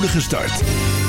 start.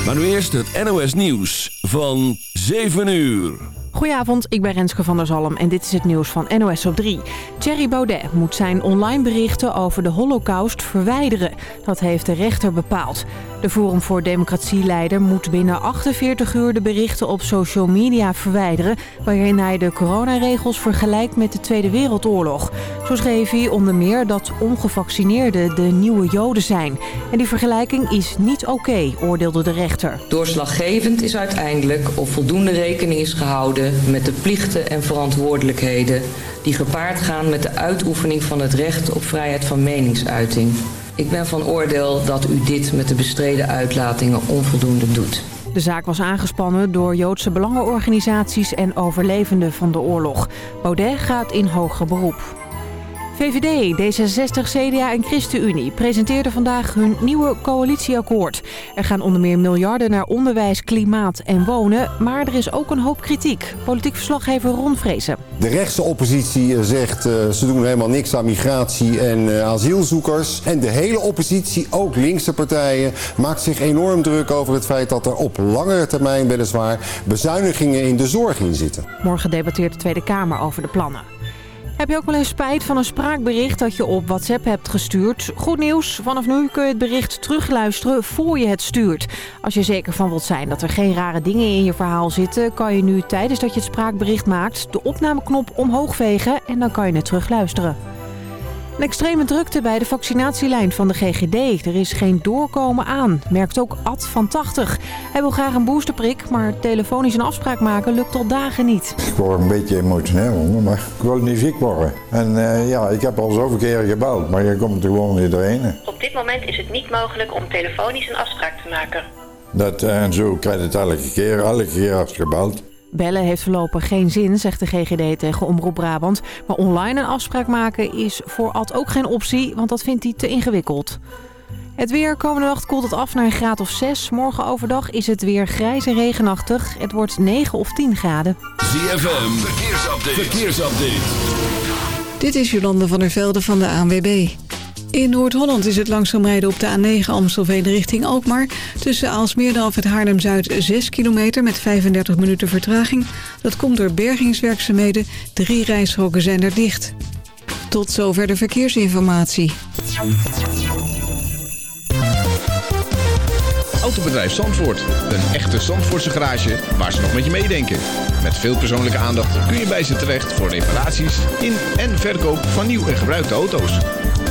Maar nu eerst het NOS Nieuws van 7 uur. Goedenavond, ik ben Renske van der Zalm en dit is het nieuws van NOS op 3. Thierry Baudet moet zijn online berichten over de holocaust verwijderen. Dat heeft de rechter bepaald. De Forum voor Democratie-leider moet binnen 48 uur de berichten op social media verwijderen... waarin hij de coronaregels vergelijkt met de Tweede Wereldoorlog. Zo schreef hij onder meer dat ongevaccineerden de nieuwe joden zijn. En die vergelijking is niet oké, oordeelde de rechter. Doorslaggevend is uiteindelijk of voldoende rekening is gehouden met de plichten en verantwoordelijkheden... die gepaard gaan met de uitoefening van het recht op vrijheid van meningsuiting... Ik ben van oordeel dat u dit met de bestreden uitlatingen onvoldoende doet. De zaak was aangespannen door Joodse belangenorganisaties en overlevenden van de oorlog. Baudet gaat in hoger beroep. VVD, D66, CDA en ChristenUnie presenteerden vandaag hun nieuwe coalitieakkoord. Er gaan onder meer miljarden naar onderwijs, klimaat en wonen. Maar er is ook een hoop kritiek. Politiek verslaggever Ron Vrezen. De rechtse oppositie zegt uh, ze doen helemaal niks aan migratie en uh, asielzoekers. En de hele oppositie, ook linkse partijen, maakt zich enorm druk over het feit dat er op langere termijn weliswaar bezuinigingen in de zorg in zitten. Morgen debatteert de Tweede Kamer over de plannen. Heb je ook wel eens spijt van een spraakbericht dat je op WhatsApp hebt gestuurd? Goed nieuws, vanaf nu kun je het bericht terugluisteren voor je het stuurt. Als je zeker van wilt zijn dat er geen rare dingen in je verhaal zitten... kan je nu tijdens dat je het spraakbericht maakt de opnameknop omhoog vegen en dan kan je het terugluisteren. Een extreme drukte bij de vaccinatielijn van de GGD. Er is geen doorkomen aan, merkt ook Ad van 80. Hij wil graag een boosterprik, maar telefonisch een afspraak maken lukt al dagen niet. Ik word een beetje emotioneel, maar ik wil niet ziek worden. En uh, ja, ik heb al zoveel keren gebeld, maar je komt er gewoon niet doorheen. Op dit moment is het niet mogelijk om telefonisch een afspraak te maken. Dat, uh, en zo krijg je het elke keer, elke keer als gebeld. Bellen heeft voorlopig geen zin, zegt de GGD tegen Omroep Brabant. Maar online een afspraak maken is voor Ad ook geen optie, want dat vindt hij te ingewikkeld. Het weer komende nacht koelt het af naar een graad of 6. Morgen overdag is het weer grijs en regenachtig. Het wordt 9 of 10 graden. ZFM, verkeersupdate. verkeersupdate. Dit is Jolande van der Velde van de ANWB. In Noord-Holland is het langzaam rijden op de A9 Amstelveen richting Alkmaar. Tussen Aalsmeer en het Haarlem-Zuid 6 kilometer met 35 minuten vertraging. Dat komt door bergingswerkzaamheden. Drie rijstroken zijn er dicht. Tot zover de verkeersinformatie. Autobedrijf Zandvoort. Een echte Zandvoortse garage waar ze nog met je meedenken. Met veel persoonlijke aandacht kun je bij ze terecht voor reparaties in en verkoop van nieuw en gebruikte auto's.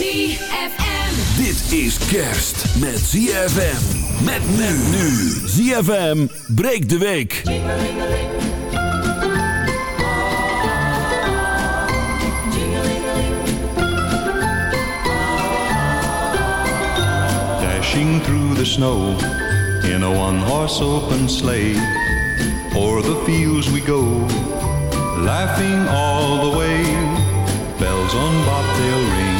ZFM. Dit is kerst met ZFM. Met men nu. ZFM breekt de week. Dashing through the snow in a one-horse open sleigh. O'er the fields we go, laughing all the way. Bells on bobtail ring,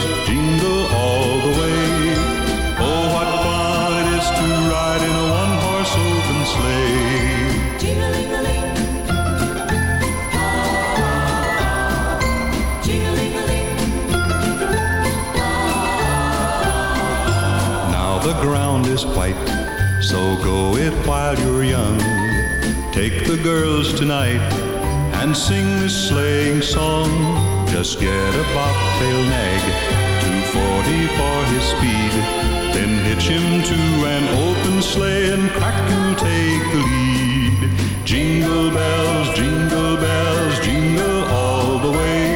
while you're young. Take the girls tonight and sing this sleighing song. Just get a bobtail nag, 240 for his speed. Then hitch him to an open sleigh and crack and take the lead. Jingle bells, jingle bells, jingle all the way.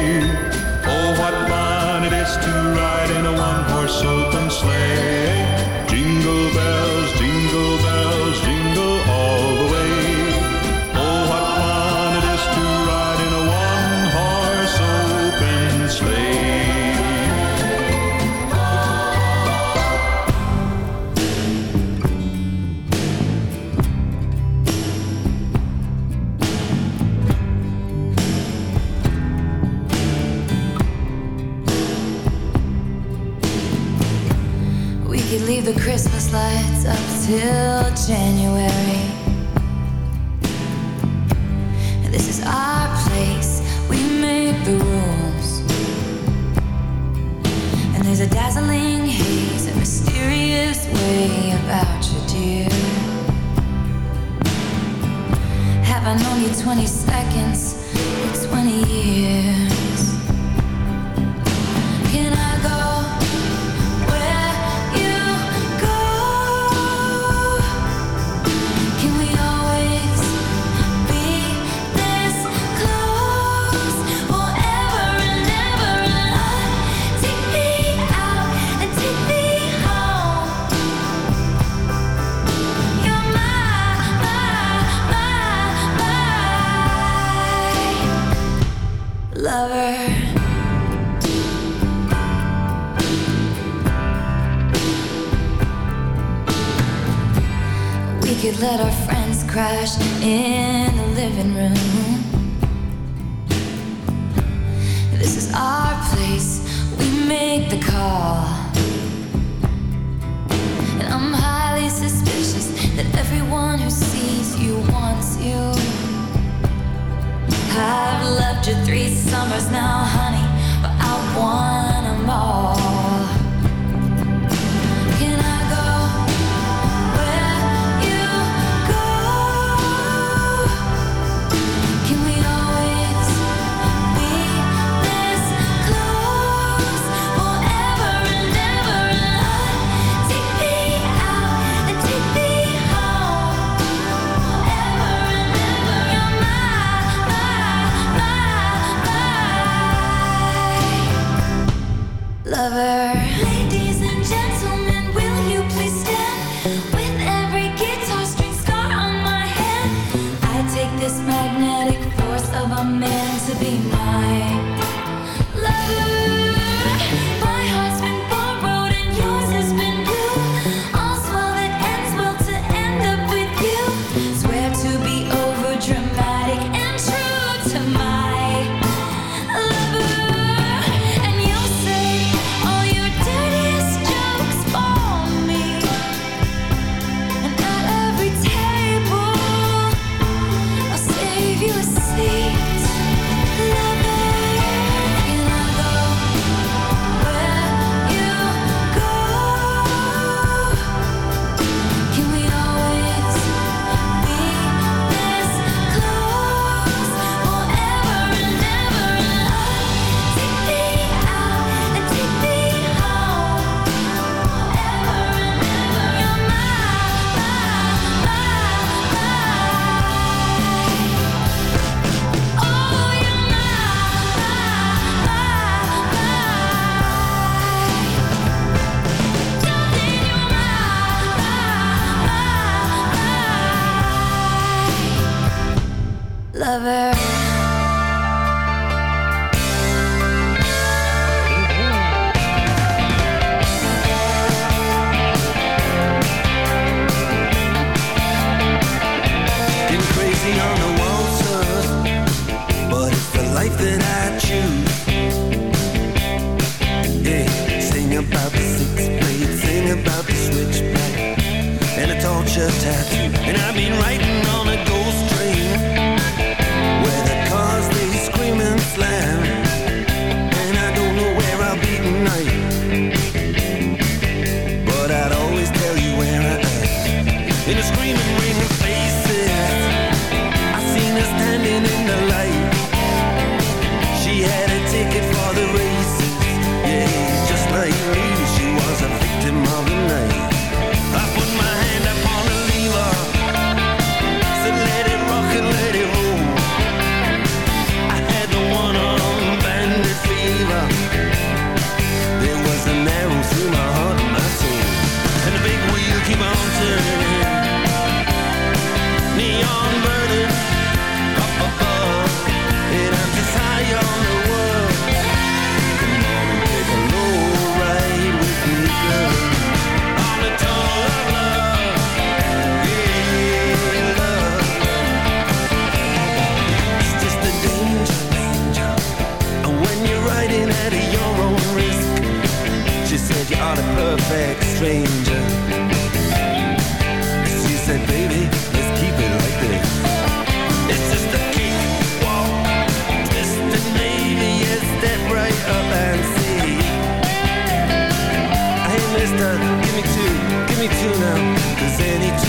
stranger She said, baby, let's keep it like this. It's just a cakewalk and maybe yes, step right up and see. Hey, mister, give me two, give me two now. Cause any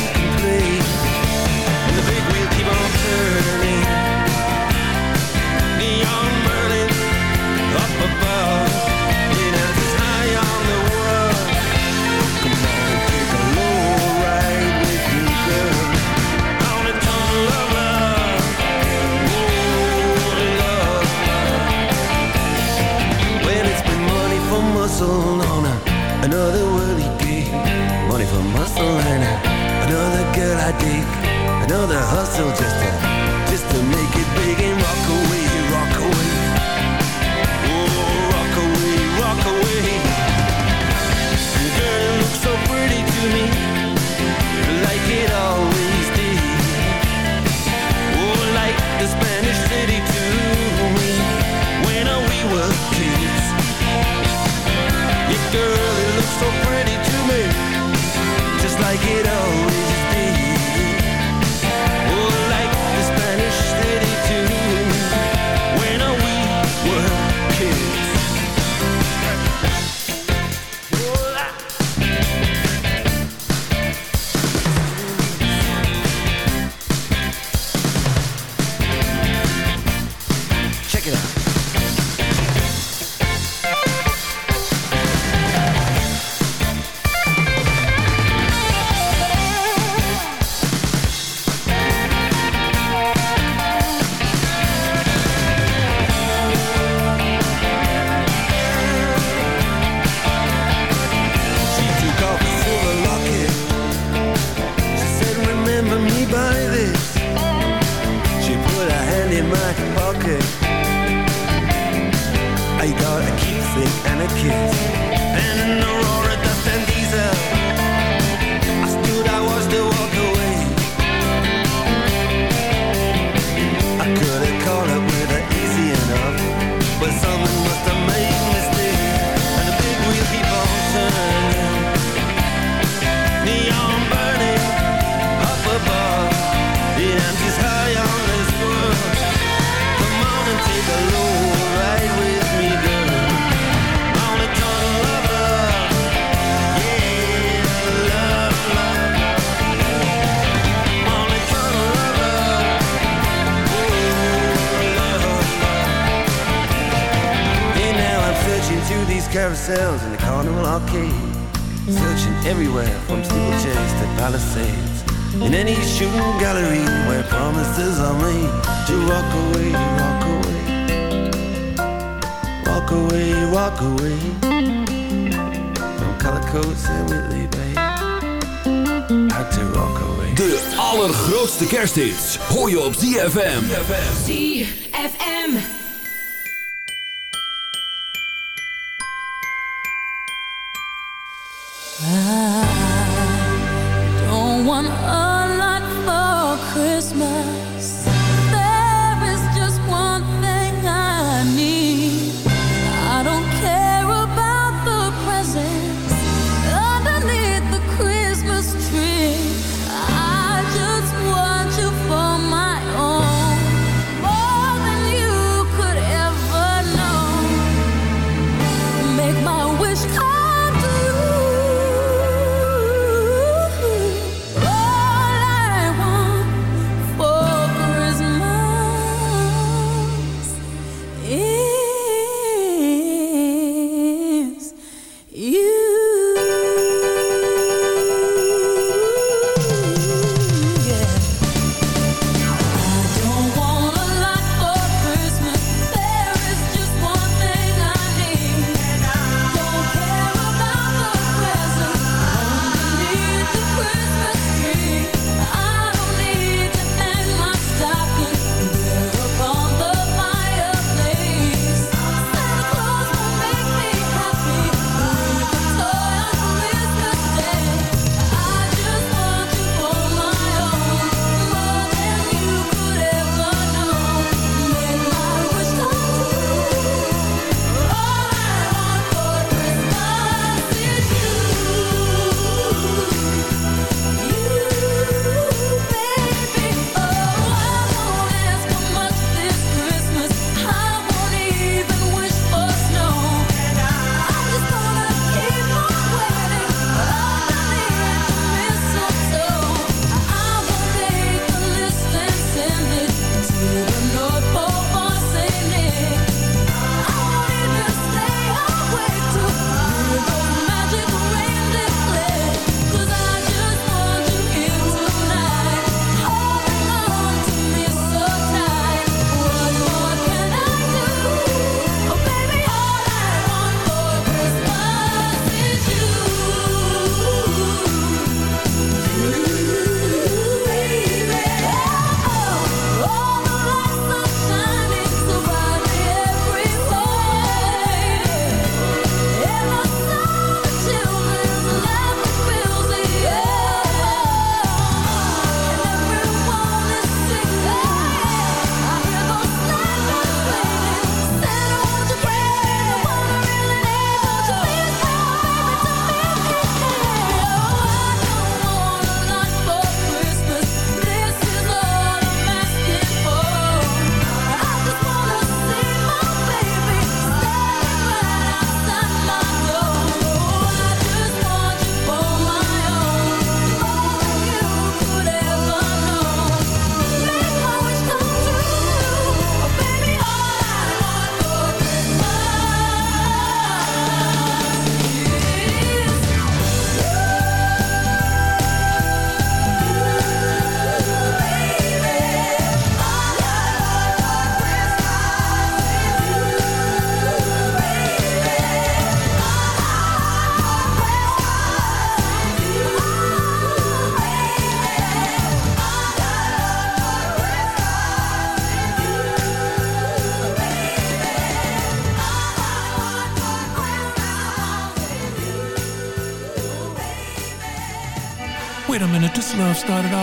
talking I got a keepsake and a kiss. And an Aurora Dust and Diesel. endless carousels in the carnival arcade. Searching everywhere from steeplechase to palisades. In any shooting gallery where promises are made to walk away, walk away. Walk away, walk away. From color coats and Whitley Bay. Had to walk away. De allergrootste kersthits hoor je op ZFM. ZFM.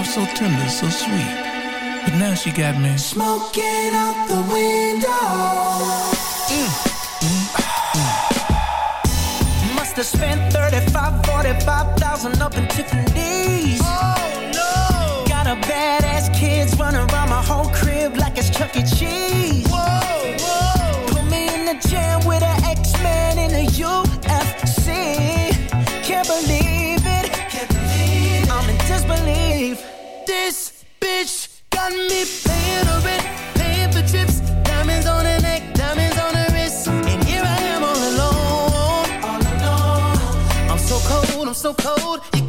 love so tender, so sweet. But now she got me smoking out the window. Mm. Mm. Mm. Must have spent 35, 45,000 up in Tiffany's. Oh no! Got a badass kids running around my whole crib like it's Chuck E. Cheese. so cold. You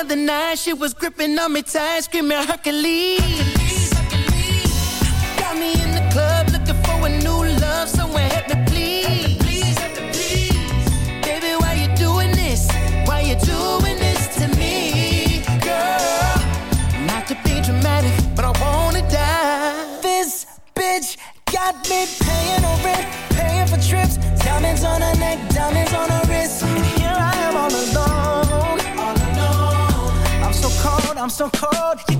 other night, she was gripping on me tight, screaming Hercules. so cold. You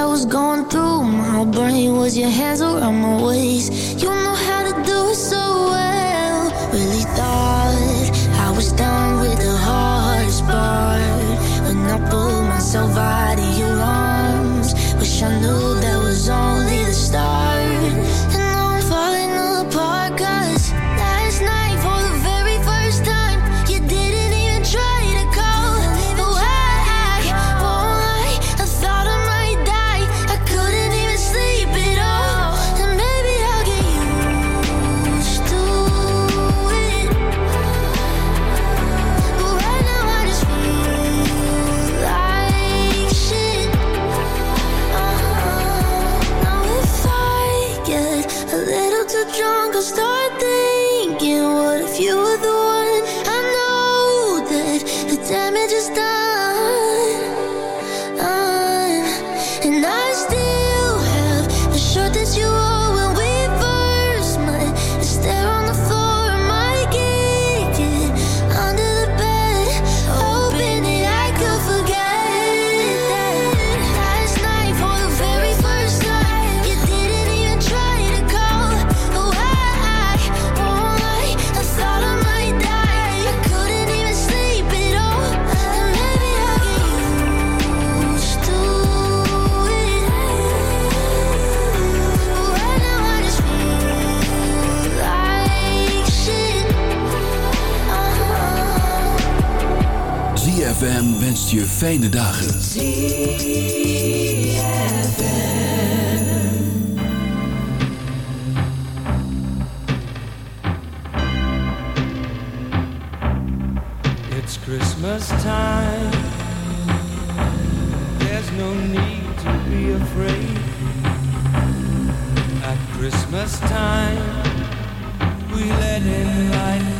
I was going through my brain was your hands around my waist. You know no need to be afraid. At Christmas time, we let in light.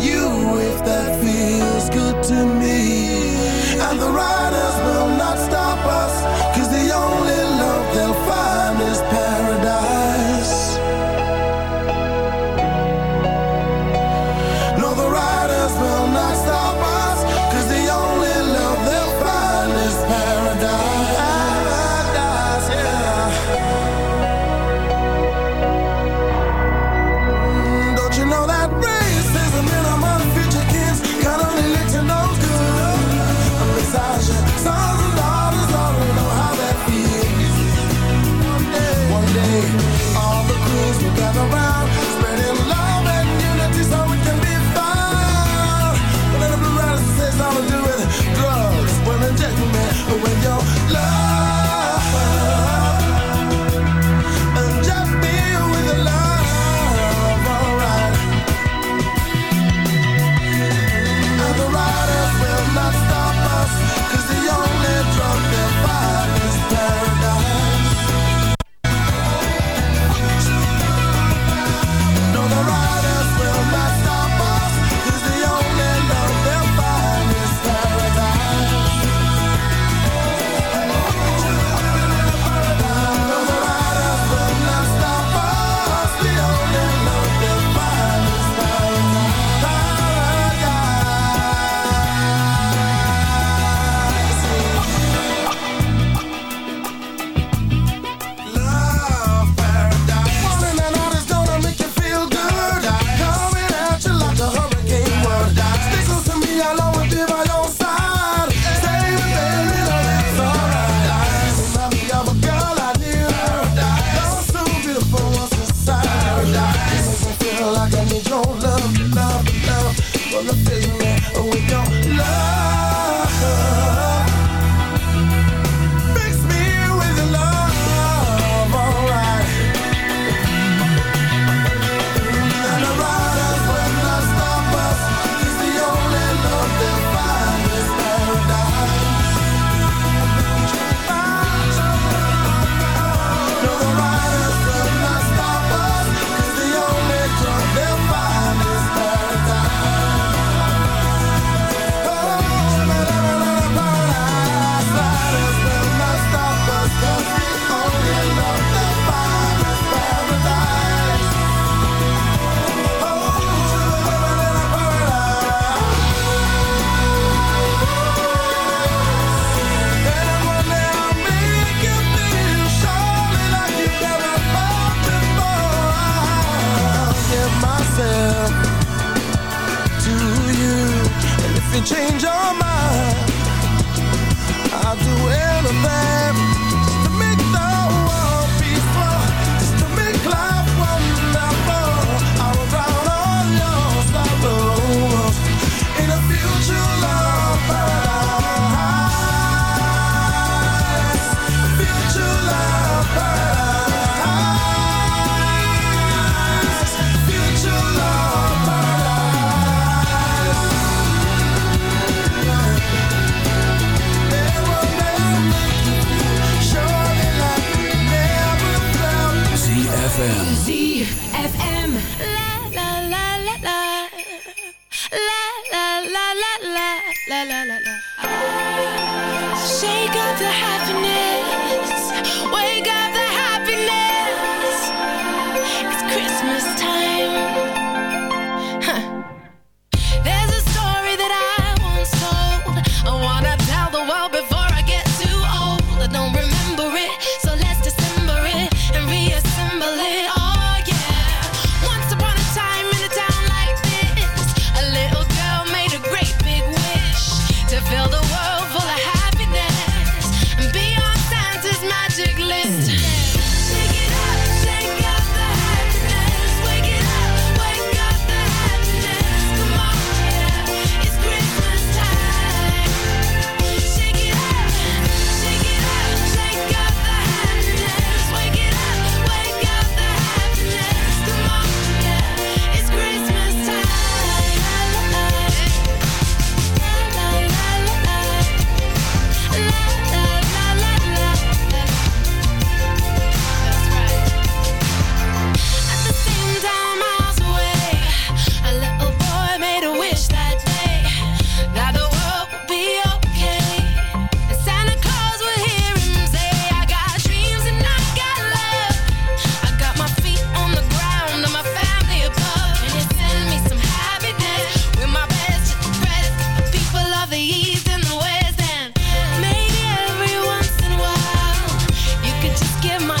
give my